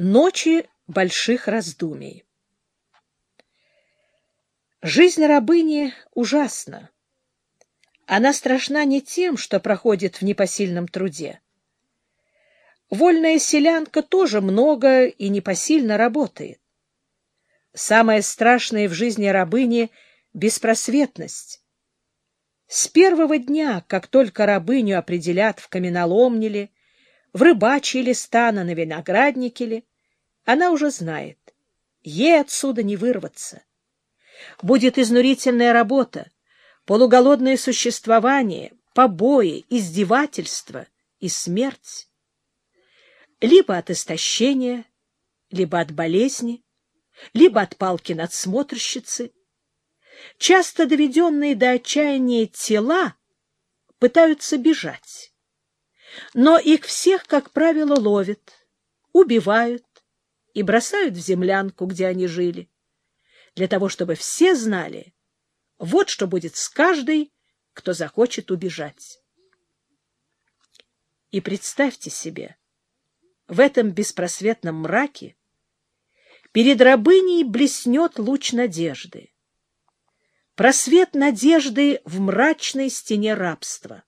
Ночи больших раздумий. Жизнь рабыни ужасна. Она страшна не тем, что проходит в непосильном труде. Вольная селянка тоже много и непосильно работает. Самое страшное в жизни рабыни — беспросветность. С первого дня, как только рабыню определят в каменоломне ли, в рыбачьи ли стана, на винограднике ли, она уже знает, ей отсюда не вырваться. Будет изнурительная работа, полуголодное существование, побои, издевательства и смерть. Либо от истощения, либо от болезни, либо от палки надсмотрщицы. Часто доведенные до отчаяния тела пытаются бежать. Но их всех, как правило, ловят, убивают и бросают в землянку, где они жили, для того, чтобы все знали, вот что будет с каждой, кто захочет убежать. И представьте себе, в этом беспросветном мраке перед рабыней блеснет луч надежды. Просвет надежды в мрачной стене рабства.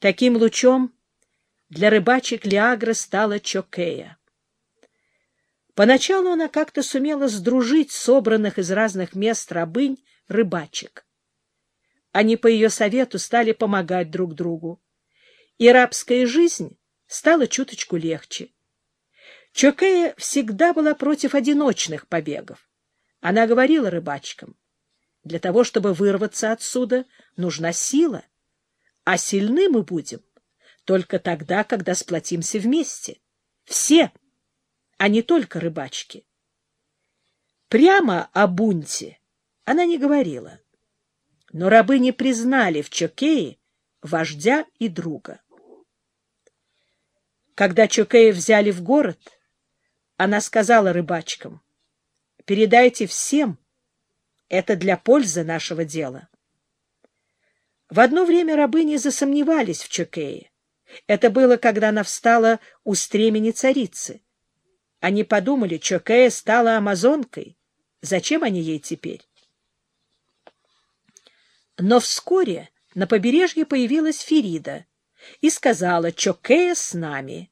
Таким лучом для рыбачек Лиагры стала Чокея. Поначалу она как-то сумела сдружить собранных из разных мест рабынь рыбачек. Они по ее совету стали помогать друг другу, и рабская жизнь стала чуточку легче. Чокея всегда была против одиночных побегов. Она говорила рыбачкам, для того, чтобы вырваться отсюда, нужна сила а сильны мы будем только тогда, когда сплотимся вместе. Все, а не только рыбачки. Прямо о бунте она не говорила, но рабы не признали в Чокее вождя и друга. Когда Чокея взяли в город, она сказала рыбачкам, «Передайте всем, это для пользы нашего дела». В одно время рабыни засомневались в Чокее. Это было, когда она встала у стремени царицы. Они подумали, Чокея стала амазонкой. Зачем они ей теперь? Но вскоре на побережье появилась Ферида и сказала «Чокея с нами».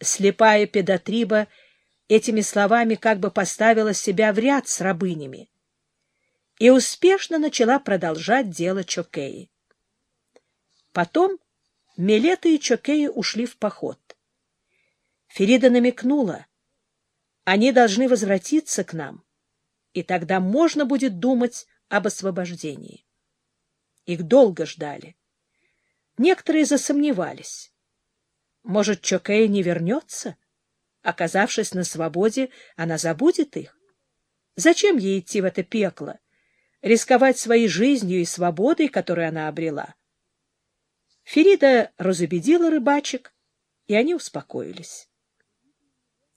Слепая педатриба этими словами как бы поставила себя в ряд с рабынями и успешно начала продолжать дело Чокеи. Потом Милета и Чокеи ушли в поход. Ферида намекнула, они должны возвратиться к нам, и тогда можно будет думать об освобождении. Их долго ждали. Некоторые засомневались. Может, Чокея не вернется? Оказавшись на свободе, она забудет их. Зачем ей идти в это пекло, рисковать своей жизнью и свободой, которую она обрела. Ферида разубедила рыбачек, и они успокоились.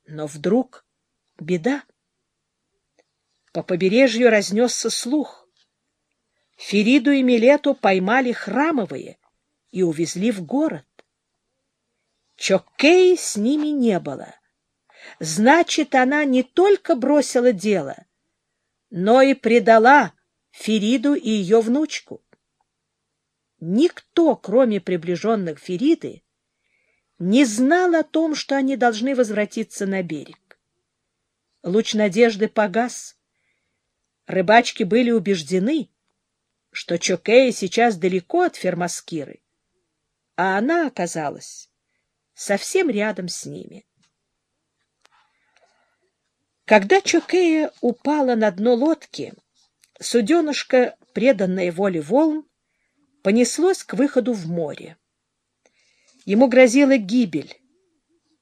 Но вдруг беда. По побережью разнесся слух. Фериду и Милету поймали храмовые и увезли в город. Чоккей с ними не было. Значит, она не только бросила дело, но и предала Фериду и ее внучку. Никто, кроме приближенных Фериды, не знал о том, что они должны возвратиться на берег. Луч надежды погас. Рыбачки были убеждены, что Чокея сейчас далеко от Фермаскиры, а она оказалась совсем рядом с ними. Когда Чокея упала на дно лодки, суденышко, преданное воле волн, понеслось к выходу в море. Ему грозила гибель,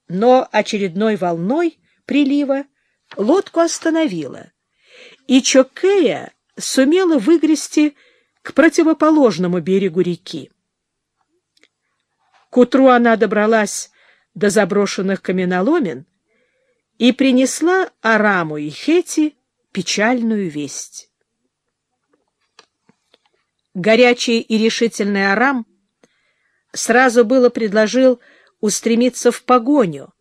но очередной волной прилива лодку остановила, и Чокея сумела выгрести к противоположному берегу реки. К утру она добралась до заброшенных каменоломен и принесла Араму и Хети печальную весть. Горячий и решительный Арам сразу было предложил устремиться в погоню,